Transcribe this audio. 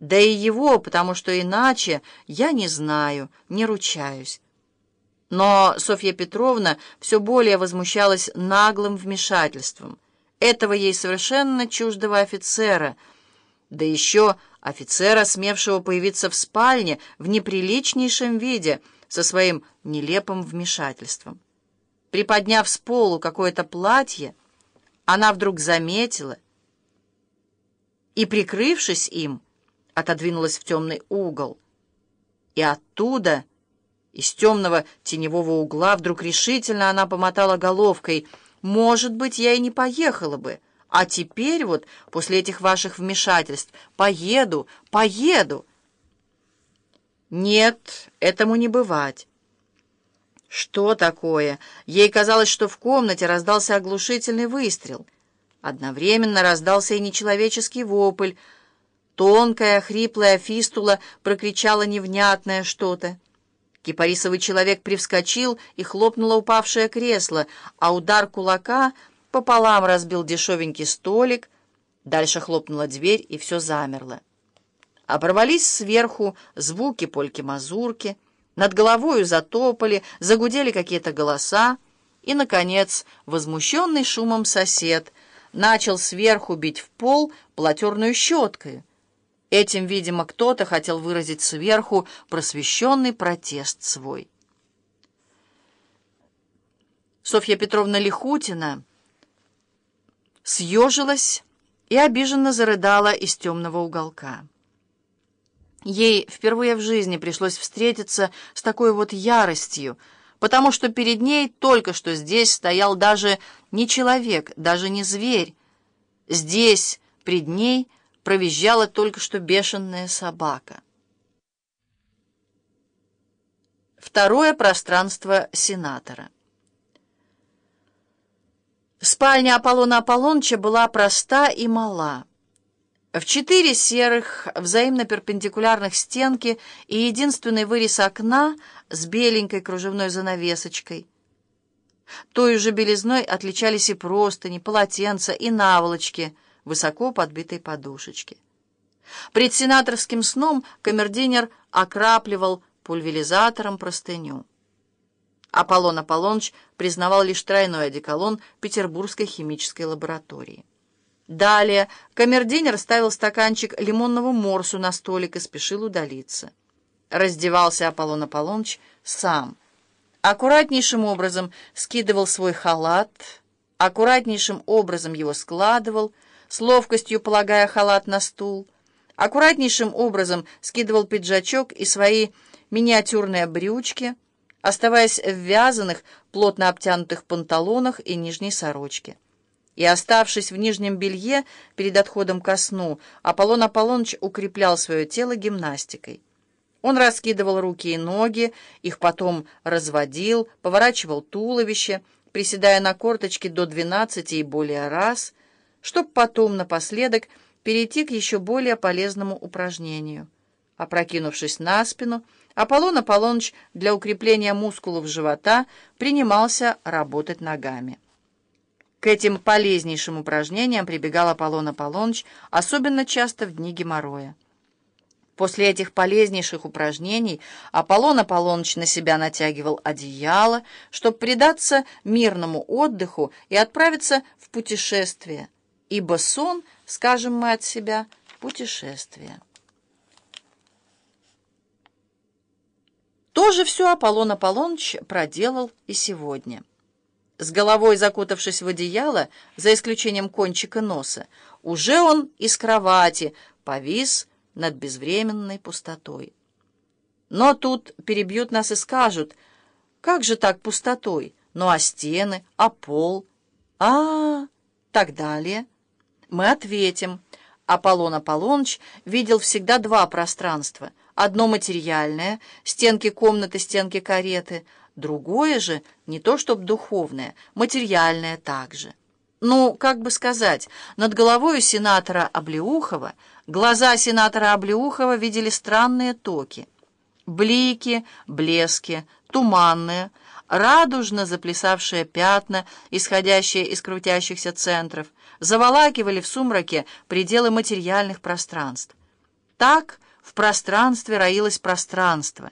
Да и его, потому что иначе я не знаю, не ручаюсь. Но Софья Петровна все более возмущалась наглым вмешательством. Этого ей совершенно чуждого офицера, да еще офицера, смевшего появиться в спальне в неприличнейшем виде со своим нелепым вмешательством. Приподняв с полу какое-то платье, она вдруг заметила и, прикрывшись им, отодвинулась в темный угол. И оттуда, из темного теневого угла, вдруг решительно она помотала головкой. «Может быть, я и не поехала бы, а теперь вот, после этих ваших вмешательств, поеду, поеду». «Нет, этому не бывать». Что такое? Ей казалось, что в комнате раздался оглушительный выстрел. Одновременно раздался и нечеловеческий вопль — Тонкая, хриплая фистула прокричала невнятное что-то. Кипарисовый человек привскочил и хлопнуло упавшее кресло, а удар кулака пополам разбил дешевенький столик. Дальше хлопнула дверь, и все замерло. Оборвались сверху звуки польки-мазурки, над головою затопали, загудели какие-то голоса, и, наконец, возмущенный шумом сосед начал сверху бить в пол платерную щеткой. Этим, видимо, кто-то хотел выразить сверху просвещенный протест свой. Софья Петровна Лихутина съежилась и обиженно зарыдала из темного уголка. Ей впервые в жизни пришлось встретиться с такой вот яростью, потому что перед ней только что здесь стоял даже не человек, даже не зверь. Здесь, пред ней, провизжала только что бешеная собака. Второе пространство сенатора. Спальня Аполлона Аполлонча была проста и мала. В четыре серых, взаимно перпендикулярных стенки и единственный вырез окна с беленькой кружевной занавесочкой. Той же белизной отличались и простыни, полотенца, и наволочки — высоко подбитой подушечки. Пред сенаторским сном камердинер окрапливал пульверизатором простыню. Аполлон Аполлоныч признавал лишь тройной одеколон Петербургской химической лаборатории. Далее камердинер ставил стаканчик лимонного морсу на столик и спешил удалиться. Раздевался Аполлон Аполлоныч сам. Аккуратнейшим образом скидывал свой халат, аккуратнейшим образом его складывал — с ловкостью полагая халат на стул, аккуратнейшим образом скидывал пиджачок и свои миниатюрные брючки, оставаясь в вязаных, плотно обтянутых панталонах и нижней сорочке. И, оставшись в нижнем белье перед отходом ко сну, Аполлон Аполлоныч укреплял свое тело гимнастикой. Он раскидывал руки и ноги, их потом разводил, поворачивал туловище, приседая на корточки до двенадцати и более раз — чтобы потом напоследок перейти к еще более полезному упражнению. Опрокинувшись на спину, Аполлон Аполлоныч для укрепления мускулов живота принимался работать ногами. К этим полезнейшим упражнениям прибегал Аполлон Аполлоныч особенно часто в дни геморроя. После этих полезнейших упражнений Аполлон Аполлоныч на себя натягивал одеяло, чтобы предаться мирному отдыху и отправиться в путешествие – ибо сон, скажем мы от себя, путешествие. То же все Аполлон Аполлоныч проделал и сегодня. С головой закутавшись в одеяло, за исключением кончика носа, уже он из кровати повис над безвременной пустотой. Но тут перебьют нас и скажут, как же так пустотой? Ну а стены, а пол, а, -а, -а так далее — мы ответим. Аполлон Аполлоныч видел всегда два пространства. Одно материальное, стенки комнаты, стенки кареты. Другое же, не то чтоб духовное, материальное также. Ну, как бы сказать, над головой сенатора Облеухова глаза сенатора Облеухова видели странные токи. Блики, блески, туманные, радужно заплясавшие пятна, исходящие из крутящихся центров, заволакивали в сумраке пределы материальных пространств. Так в пространстве роилось пространство.